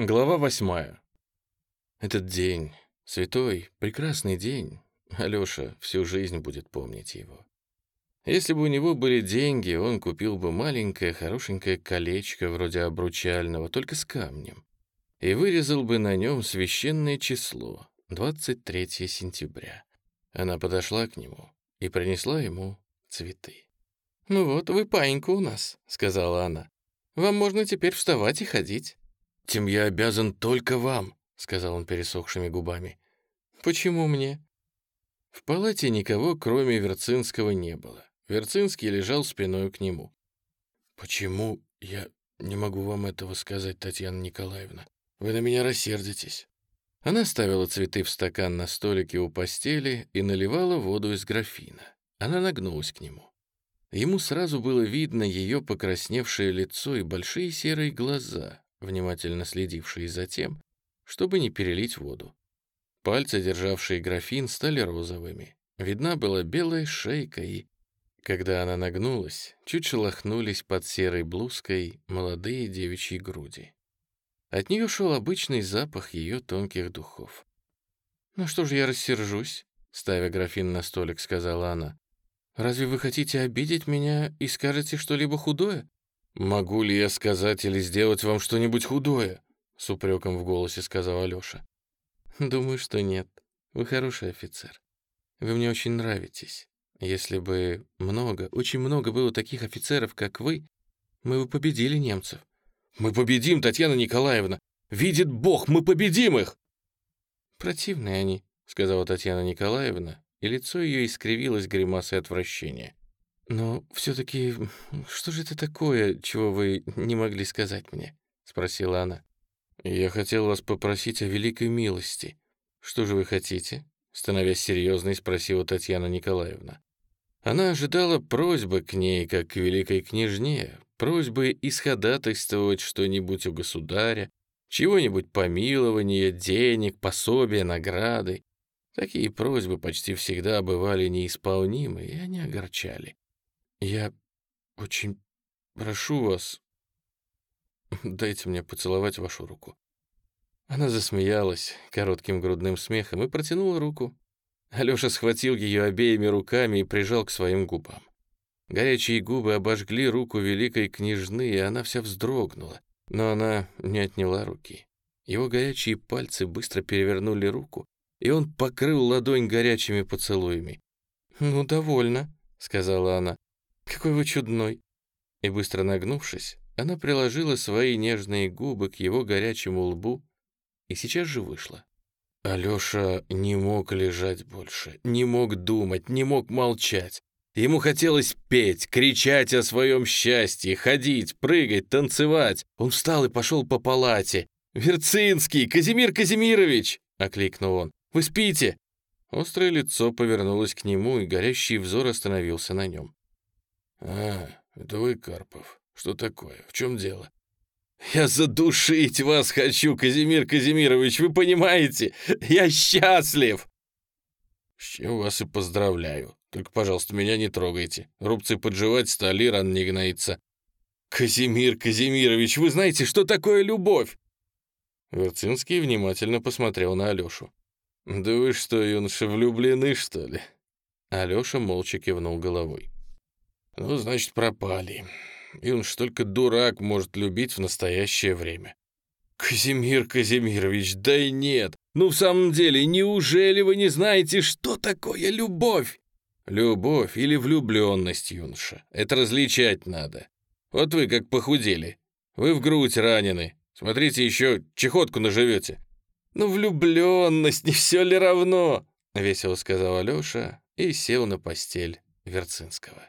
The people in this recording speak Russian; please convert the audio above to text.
Глава восьмая. Этот день, святой, прекрасный день, Алёша всю жизнь будет помнить его. Если бы у него были деньги, он купил бы маленькое хорошенькое колечко вроде обручального, только с камнем, и вырезал бы на нем священное число — 23 сентября. Она подошла к нему и принесла ему цветы. «Ну вот, вы паинька у нас», — сказала она. «Вам можно теперь вставать и ходить». «Тем я обязан только вам», — сказал он пересохшими губами. «Почему мне?» В палате никого, кроме Верцинского, не было. Верцинский лежал спиной к нему. «Почему я не могу вам этого сказать, Татьяна Николаевна? Вы на меня рассердитесь». Она ставила цветы в стакан на столике у постели и наливала воду из графина. Она нагнулась к нему. Ему сразу было видно ее покрасневшее лицо и большие серые глаза, внимательно следившие за тем, чтобы не перелить воду. Пальцы, державшие графин, стали розовыми. Видна была белая шейка и... Когда она нагнулась, чуть шелохнулись под серой блузкой молодые девичьи груди. От нее шел обычный запах ее тонких духов. «Ну что же я рассержусь?» — ставя графин на столик, сказала она. «Разве вы хотите обидеть меня и скажете что-либо худое?» «Могу ли я сказать или сделать вам что-нибудь худое?» — с упреком в голосе сказал Алёша. «Думаю, что нет. Вы хороший офицер. Вы мне очень нравитесь. Если бы много, очень много было таких офицеров, как вы, мы бы победили немцев». «Мы победим, Татьяна Николаевна! Видит Бог, мы победим их!» «Противные они», — сказала Татьяна Николаевна, и лицо ее искривилось гримасой отвращения. «Но все-таки что же это такое, чего вы не могли сказать мне?» — спросила она. «Я хотел вас попросить о великой милости. Что же вы хотите?» — становясь серьезной, спросила Татьяна Николаевна. Она ожидала просьбы к ней, как к великой княжне, просьбы исходатайствовать что-нибудь у государя, чего-нибудь помилования, денег, пособия, награды. Такие просьбы почти всегда бывали неисполнимы, и они огорчали. «Я очень прошу вас, дайте мне поцеловать вашу руку». Она засмеялась коротким грудным смехом и протянула руку. Алёша схватил ее обеими руками и прижал к своим губам. Горячие губы обожгли руку великой княжны, и она вся вздрогнула, но она не отняла руки. Его горячие пальцы быстро перевернули руку, и он покрыл ладонь горячими поцелуями. «Ну, довольно», — сказала она. Какой вы чудной!» И быстро нагнувшись, она приложила свои нежные губы к его горячему лбу и сейчас же вышла. Алёша не мог лежать больше, не мог думать, не мог молчать. Ему хотелось петь, кричать о своем счастье, ходить, прыгать, танцевать. Он встал и пошел по палате. «Верцинский! Казимир Казимирович!» — окликнул он. «Вы спите?» Острое лицо повернулось к нему, и горящий взор остановился на нем. «А, это вы, Карпов. Что такое? В чем дело?» «Я задушить вас хочу, Казимир Казимирович, вы понимаете? Я счастлив!» «С чем вас и поздравляю. Только, пожалуйста, меня не трогайте. Рубцы подживать стали, ран не гноится». «Казимир Казимирович, вы знаете, что такое любовь?» Верцинский внимательно посмотрел на Алёшу. «Да вы что, юноша, влюблены, что ли?» Алёша молча кивнул головой. Ну, значит, пропали. И он ж только дурак может любить в настоящее время. Казимир Казимирович, да и нет. Ну, в самом деле, неужели вы не знаете, что такое любовь? Любовь или влюбленность, юноша. Это различать надо. Вот вы как похудели. Вы в грудь ранены. Смотрите, еще чехотку наживете. Ну, влюбленность, не все ли равно? Весело сказал Алеша и сел на постель Верцинского.